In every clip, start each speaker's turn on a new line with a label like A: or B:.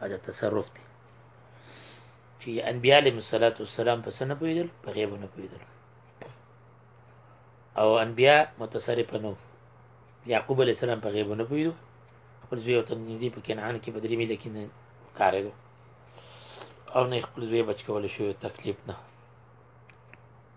A: دا تصرف دی چې انبیاء علیهم الصلاۃ والسلام په سن پویدل په غیب نه پویدل او انبیاء متصرف نه یعقوب علیه السلام په غیب نه پویدو خپل زوی او تنځي په کنعان کې بدري مې لکه نه کارېدو او نه خپل زوی بچ کول شو تکلیف نه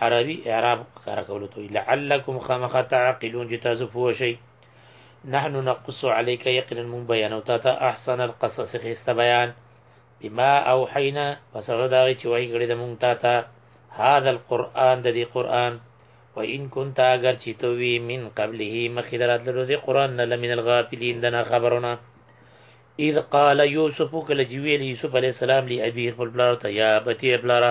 A: عربي اعراب کار کولو ته لعلکم خامخ تعقلون چې تاسو پوه شئ نحن نقص عليك يقينا من بيان او تا احسن القصص خسته بیان بما اوحینا فسبب دا چې وای کړی د مونږ تا هذا القرآن د دې قرآن وان كنت اگر چې تو وی من قبله مخدرات له دې قرآن نه لمن الغافلین دنا خبرونه اذ قال يوسف کله چې ویل یوسف علی السلام لی ابي خپل پلار ته یا بتی پلاره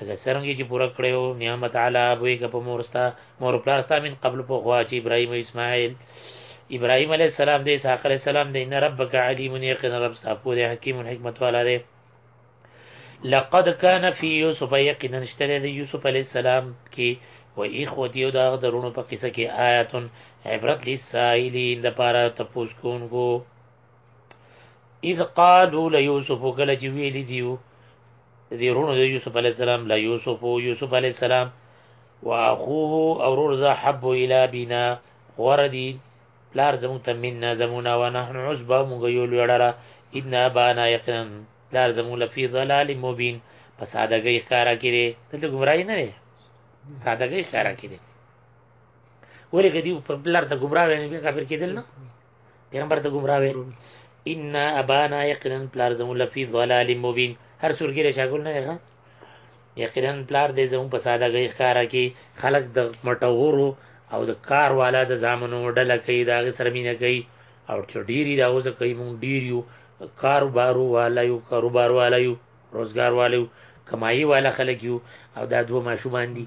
A: هغه څنګه چې پوره کړو نعمت علی ابویک په مورستا مور پلاستا من قبل په خوا چې ابراهیم او اسماعیل ابراهیم علی السلام د اسحاق علی السلام د ان ربک علیم یقین رب ستاسو د حکیم حکمت والا دی لقد کان فی یوسف یقینا اشتری د یوسف علی السلام کې و اخوتی او دا درونو په قصه کې آیاتن عبرت للسائلین د پاره تپوس کوونکو اذ قالو ليوسف کله چې ویل دیو دې رونو د یوسف علی السلام لا یوسف او یوسف علی السلام واخوه او رور ذا حب الى بنا وردی پلار زمون ته مننا زمونا و نحن عصبه مونږ یو لړره ان بانا یقینا پلار زمون لفی ضلال مبین په سادهګۍ ښکارا کړي دلته گمراهی نه وي سادهګۍ ښکارا کړي ولې کدی په پلار ته گمراه وي نه کافر کېدل نه پیغمبر ته گمراه وي ان ابانا یقینا پلار زمون لفی ضلال مبین هر څور کې شاګل نه ښه یقینا پلار دې زمون په ساده غي ښکارا کې خلق د مټورو او د کار والا د زامنو ډله کوي دا غي سره مینه کوي او چې ډیری دا اوس کوي مونږ ډیر یو کاروبارو والا یو کاروبار والا یو روزګار والا یو کمایي والا خلک یو او دا دوه ماشومان دي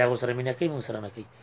A: دا اوس سره مینه کوي مونږ سره نه کوي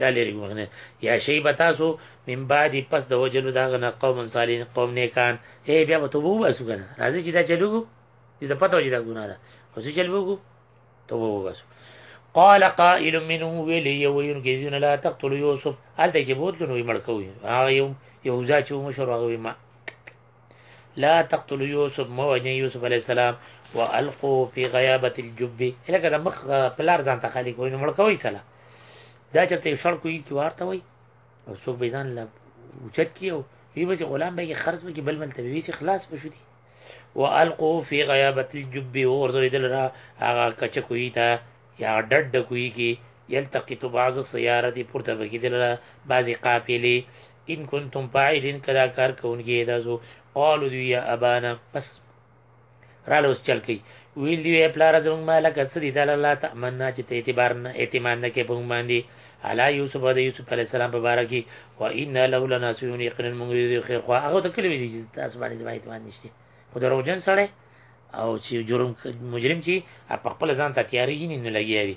A: دا لري مخنه یا شی بتاسو من بعد پس د وجلو دا غنه قوم صالحین قوم نیکان اے بیا به توبه وباسو کنه راځي چې دا چلو دې پته وځي دا ګناه ده خو چې چلو وګو توبه وباسو قال قائل منهم ویلی یو ویون کې دین لا تقتل یوسف هلته چې بوتلو نو مړ کوي هغه یو یو ځا چې مشر هغه ما لا تقتل یوسف موجن یوسف علی السلام والقو فی غیابت الجب الکه د مخ پلار ځان ته خالی کوی نو مړ کوي سلا دا چرته یو شړ کوي کی وارته وای او څوک به ځان لا اوچت کیو وی بس غلام به خرج وکي بل مل ته وی چې خلاص بشو دي والقو فی غیابت الجب ورزوی دل را هغه کچ کوي تا یا ډډ کوي کی یلتقط بعض السیارات پورته بکی دل را بعضی قافلې ان کنتم فاعلین کدا کار کوونکی دا زو قالو دی یا ابانا بس را لوس چل کی ویل دی پلار زمون مالک سری تعالی الله تمنا چې ته اعتبار نه اعتماد نه کې پنګ باندې علی یوسف د یوسف علی السلام په باره کې و ان له لناسون یقینا موږ دې خیر خو هغه ته کلی دی چې تاسو باندې زما اعتماد نشته خو درو جن سره او چې جرم مجرم چې په خپل ځان ته تیاری نه لګیږي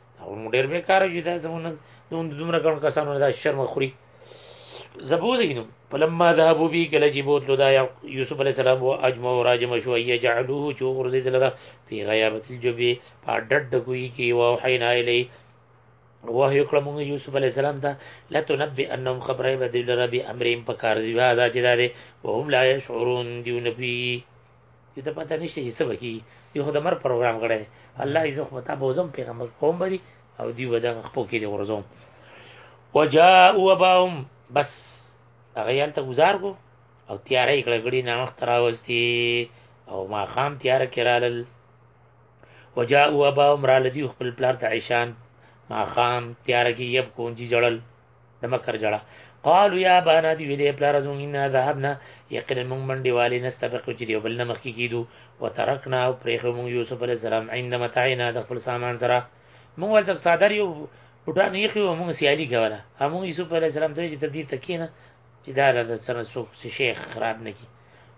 A: او موږ ډېر به کار یو دا زمونږ دوم دومره ګڼ کسانو دا شرم خوري زبوزینم فلما ذهبوا به کله چې بوت لدا یوسف علی السلام او اجمع راجم شو ای جعلوه چې غرزید لره په غیابت الجبی په ډډ د کوی کې او حینا الی وه یو کړم یوسف علی السلام ته لا تنبئ انهم خبره بدل ربي امرهم پکار دی دا چې دا دی وهم لا يشعرون دیونه پی چې ته پته نشته چې څه به کېږي یو خو د مرګ پروګرام کړی دی الله یې زه خو به تا بوځم پیغمبر قوم به دي او دوی به دغه خپو کې دي غورځوم وجاءوا اباهم بس هغه یې هلته ګزار کو او تیاره یې کړه ګړي ناوخته راوستي او ماښام تیاره کې رالل وجاءوا اباهم راله دوی خپل پلار ته عشان ماښام تیاره کې یبکون چې ژړل د مکر جړه قالوا يا بانا دی ویلې پلار زمون ان ذهبنا یقینا مون منډي والي نستبق چې دی بل نه مخکې کیدو وترکنا او پرېخو مون یوسف علی السلام عند متاعنا د خپل سامان سره مون ول تک صادر یو پټان یې خو مون سیالي کوله هم یوسف علی السلام ته چې تدې تکینه چې دا د سره څوک شیخ خراب نه کی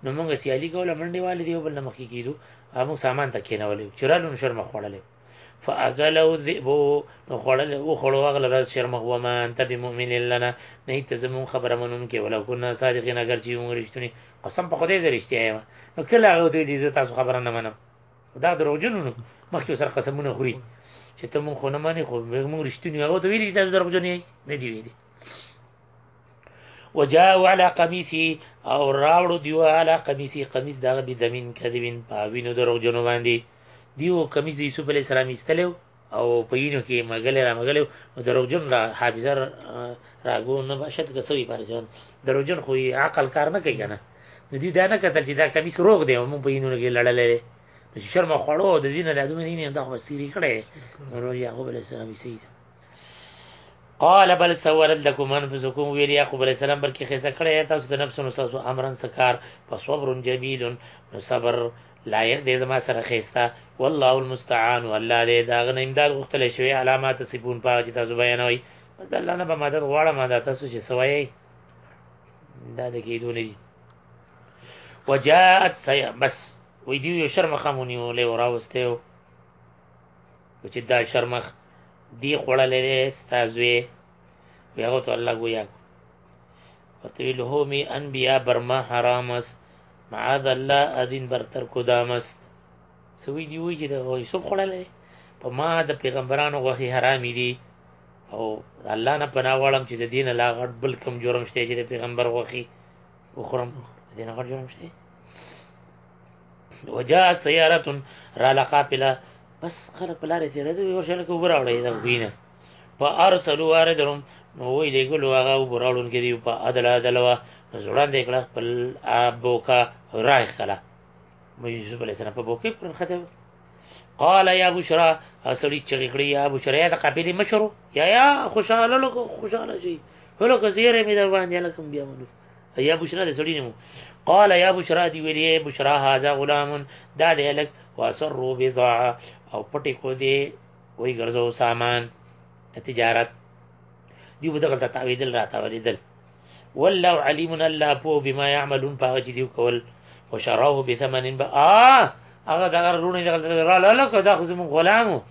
A: نو مونږ سیالي کوله منډي والي دی بل نه مخکې کیدو هم سامان تکینه ولې چرالو شرم خوړلې فاکلو الذئب نو خړل او خړو غل را شرم هو ما انت بمؤمن لنا نه ته زمون خبره منون کې ولا كنا صادقین اگر چې موږ رښتونی قسم په خدای زری رښتیا یم نو کله هغه ته دې تاسو خبره نه منم دا دروغجن نو مخکې سره قسمونه خوري چې ته مونږ خو نه مانی خو موږ رښتونی هغه ته ویلي تاسو دروغجن یې نه دی ویلي وجاءوا على قميصي او راوړو دیو على قميصي قميص دغه بيدمن کذبين پاوینو دروغجنو باندې دیو کمیس د یوسف علیه السلام ایستلی او په وینو کې مګلی را مګلی نو دروغجن را حافظه راګو نه باشد که سوي پارسیان دروغجن خو یې عقل کار نه کوي که نه نو دوی دا نه کتل چې دا کمیس روغ دی مونږ په وینو کې لړلی دی نو چې شرمه خوړو د دینه د دومره دینه دا خو سیری کړی نو یعقوب علیه السلام یې سید قال بل سولت لكم انفسكم ویل یعقوب علیہ السلام بلکې خسه کړی تاسو د نفسونو تاسو امرن سکار فصبر جمیل نو صبر لایق دی زما سره خيسته والله المستعان والله دې دا غنه امداد غوښتل شوی علامات سپون پاو چې تاسو بیانوي بس الله نه به مدد غواړم دا تاسو چې سوي دا د کېدو نه دي وجاءت سيا بس وې دی یو شرم خمونی ولې وراوسته و چې دا شرمخ دی خړلې ستازوي بیا غو ته الله گویا کو ورته ویل هو می انبیا برما حرام است معاذ الله ادین برتر کدام است سوی دی وی چې د یوسف خړلې په ما د پیغمبرانو غوخي حرامي دي او الله نه پناه غواړم چې د دین لا غړ بل کم جرم شته چې د پیغمبر غوخي وخورم دین غړ جرم شته وجاء سياره را لقافله بس خلک بلاره تیرې دوی ورشل کو براوړې دا وینه په ارسلو واردهم نو وی لګلو هغه وبراړون کې دی په عدل عدل وا زړه دې کړه خپل ابوکا راي خلا مې یوسف علی السلام په بوکې پر خته قال یا بشرا اصلي چغې کړې یا بشرا یا د قبيله مشرو یا یا خوشاله لوګ خوشاله شي هلکه زیره مې در باندې لکم بیا مونږ یا بشرا د سړی نو قال یا بشرا دی ویلی بشرا هاذا غلام دا دی لک واسروا بضاعه او پټې کو دی وای ګرځو سامان تجارت دی په دغه تعویدل را تعویدل والله علیم الله په بما يعملون په چې دی کول او شراه بثمن با هغه دغه رونه دغه را لاله کدا خو زمون غلامو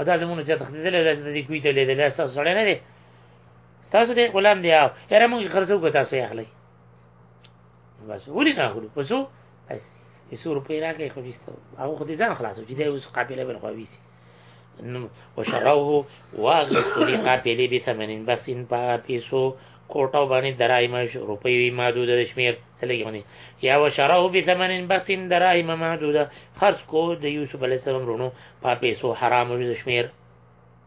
A: ادا زمون چې تخدیدل دا چې دی کوی ته لیدل تاسو سره نه دی تاسو دې غلام دی او هر موږ خرڅو کو تاسو یې اخلي بس ولې نه اخلو په څو بس یسو روپۍ راکې خو ویسته هغه خو دې ځان خلاصو چې دی اوس قابله بل خو ویسي وشروه واغستو دې قابلې به ثمنین بخسین په پیسو کوټه باندې درایم روپۍ وی محدود د شمیر سلګي باندې یا وشروه به ثمنین بخسین درایم محدود خرج کو د یوسف علی السلام رونو په پیسو حرام د شمیر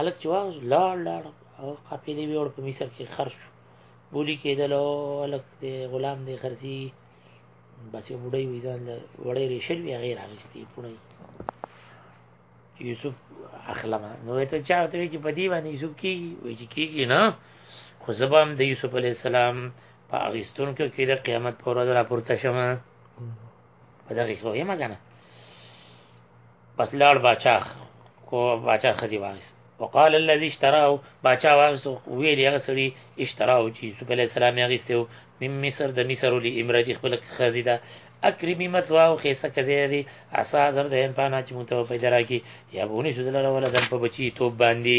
A: الک چې واغ لاړ لاړ او قافلې ویوړ په مصر کې خرج شو بولی کېدل او الک د غلام د خرزي بس یو بډای وی ځان له وړې ریشل وی غیر اغستی پړی یوسف اخلمه نو ته چا ته چې په دی باندې یوسف کی وی چې کیږي نه خو زبام د یوسف علی السلام په اغستون کې د قیامت پر ورځ راپورته شمه په دغه خو یې مګنه پس لاړ باچا کو باچا خزي واغست وقال الذي اشتراه باچا واغست ویل هغه سړي اشتراه چې یوسف علی السلام یې اغستو من مصر د مصر ولې امرأت خپل خزي ده اکرمی مثوا او خیسه کزی دی عسا زر د ان پانا چې متو پیدا راکی یا بونی شذل ولا دم په بچی توب باندې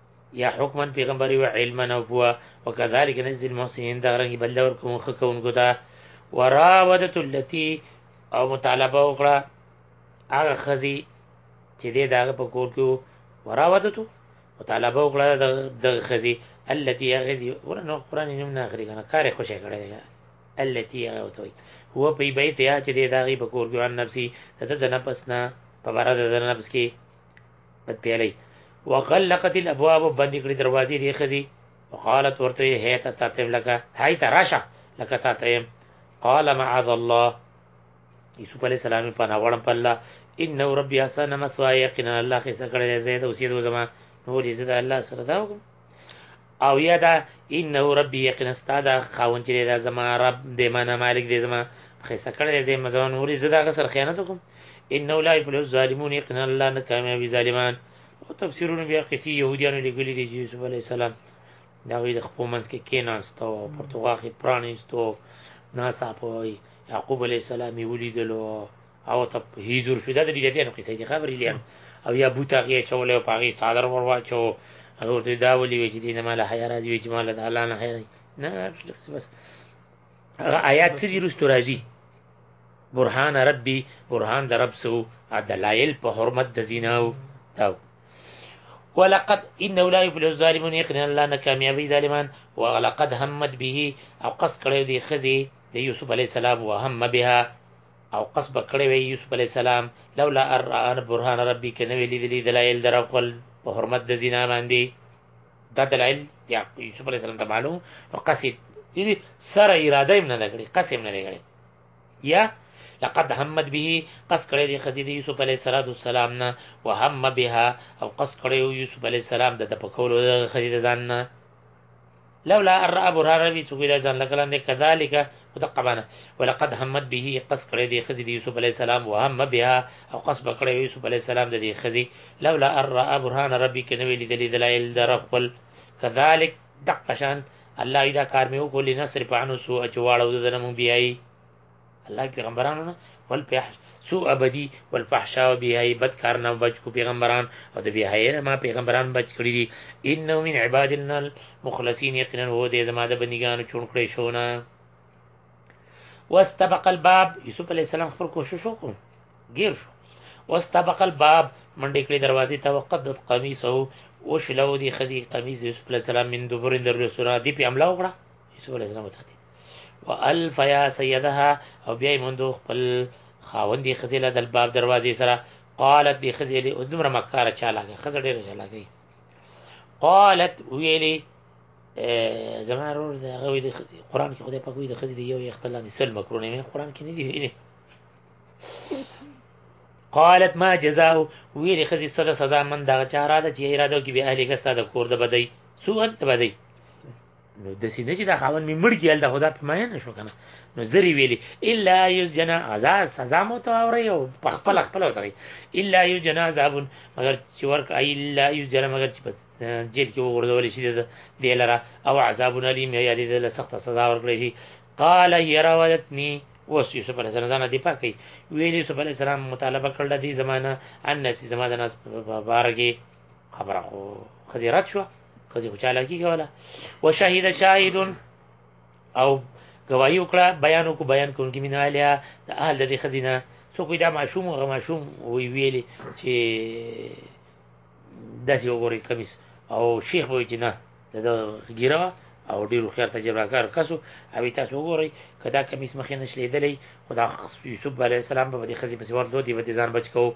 A: یا حکما پیغمبري او علما او بوا وکذالک نجزي المحسنين دا رنګ بل اور کوم خکونکو دا وراودت التي او مطالبه وکړه هغه خزي چې دې دا په کور کې وراودتو مطالبه وکړه د خزي التي غزي ورنه قران نوم نه اخري کنه کار خوشې کړی دی التي هغه وتوي هو په بیت یا چې دې دا غي په کور کې ان نفسي ته د نفس نه په بار د نفس کې بد پیلی وغلقت الابواب بند کړي دروازې دی خزي وقالت ورته هي ته تاتم لکه هاي ته راشه لکه تاتم قال معاذ الله یوسف علی السلام په ناوړم په الله ان ربي حسن مثوا یقینا الله خسه کړی زید او سید زما نو دې زید الله سره دا وکړه او یا دا انه ربی یقینا ستا دا خاون چې دا زما رب دې معنا مالک دې زما خسته کړی دې زما ځوان وري زه دا غسر خیانت وکم انه لا یفلح الظالمون یقینا الله نه کامیابی ظالمان او تفسیرونه بیا قصې يهوديانو لګولې دي چې یوسف علی السلام دا غي د خپل منځ کې کېناستو پرتوغاخي پرانیستو ناڅاپه یعقوب علی السلام یې ولیدلو او ته هیزور شو دا د بدعتانو قصه دي خبرې لیان او یا بوت هغه چولې او پاغي صادر ورواچو هغه ورته دا ولي وی چې دینه مال حیا راځي وی چې مال د الله نه حیا نه بس هغه آیات څه دي رستو راځي برهان ربي برهان د رب سو دلایل په حرمت د زیناو دا ولقد انه لا يفلح الظالمون يقين الله نه کامیابی ظالمان ولقد همت به او قص کړی دی خزي د یوسف علی السلام وهم بها او قصب کړی وی یوسف علی السلام لولا ار ان برهان ربی کنه ویلی دلی دلایل در خپل په حرمت د زنا باندې دا دلایل یا یوسف علی السلام ته معلوم او قصد یعنی سره اراده هم نه لګړي قسم نه لګړي یا لقد همت به قص کړی دی خزید یوسف علی السلام نه وهم بها او قص کړی یوسف علی السلام د پکولو خزید ځان نه لولا ان را ابو هرره وی څوک دا ځان لګلان دی کذالک او د قبانه ولقد همت به قص کړی دی خزی دی یوسف علی السلام وهم بها او قص بکړی یوسف علی السلام د دی خزی لولا ان را ابو هرره ربی کنه ویل دی دلایل در خپل کذالک دقشان الله اذا کار مې وکول نصر په انو سو اچواړو د نمو بیایي الله پیغمبرانو نه ول په سو ابدی ول فحشا او بیای بد کار نه بچ کو پیغمبران او د بیای نه ما پیغمبران بچ کړی دي انه من عبادنا المخلصین یقینا هو دې زما د بندګانو چون کړی شو نه واستبق الباب یوسف علی السلام خپل کوشش وکړ غیر شو واستبق الباب منډې کړې دروازې ته وقدت قمیصه او شلو دی خزي قمیص یوسف علی السلام من دبر در رسول دی په عمله وکړه یوسف علی السلام وتختی والف یا سیدها او بیا موندو خپل خاوندې خزیله د باب دروازې سره قالت دی خزیله اوس دومره مکاره چالاګه خزه ډېر چالاګي قالت ویلي زما رور د غوي د خزي قران کې خدای پاک وي د خزي دی یو اختلال سل مکرونه مې قران کې نه دی ویلي قالت ما جزاء ویلي خزي سره سزا من دا چاره ده چې اراده کې به اهلي ګستا د کور د بدی سوء د بدی نو د سینې چې دا خاون می مړ کیل دا خدا په معنی نه شو کنه نو زری ویلی الا یسجن عذاب سزا مو ته اوري او په خپل خپل وتري الا یسجن عذاب مگر چې ورک الا یسجن مگر چې جیل کې وګرځول شي د لره او عذاب الیم یا دې له سخت سزا ورکړي شي قال هي راودتني اوس یوسف علی السلام ځان دی پاکي ویلی یوسف علی السلام مطالبه کړل د زمانہ ان نفسي زمانہ ناس بارګي خبره خو خزیرت شو خزی خو چاله کی کوله وشهد شاهد او گواہی وکړه بیان وکړه بیان کوونکی مینه علیا د اهل د دې خزینه څوک دا معشوم او غمشوم وی ویلې چې داسې وګوري کمیس او شیخ وای چې نه د ګیره او ډیرو خیر تجربه کار کسو او تاسو وګورئ کدا کمیس مخې نشلیدلې خدا یوسف علی السلام په دې خزي په سیور دوه دی په ځان بچ کوو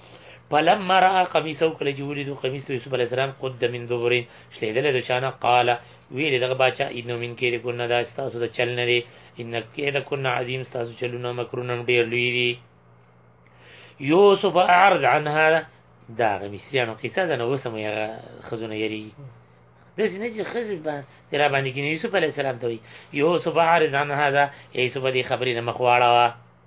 A: فلما را قمیصه کله چې ولیدو قمیص ته یوسف علی السلام قد من دبر شلیدل د شانه قال ویل دغه بچا انه من کې د کنه دا تاسو د چل نه دی ان کې د کنه عظیم تاسو چلونه مکرونه ډیر لوی دی یوسف اعرض عن هذا دا غ مصریانو قصه ده نو وسمه یا خزونه یری د سینې چې خزې باندې را باندې کې یوسف علی السلام ته یوسف اعرض عن هذا یوسف دې خبرې نه مخواړه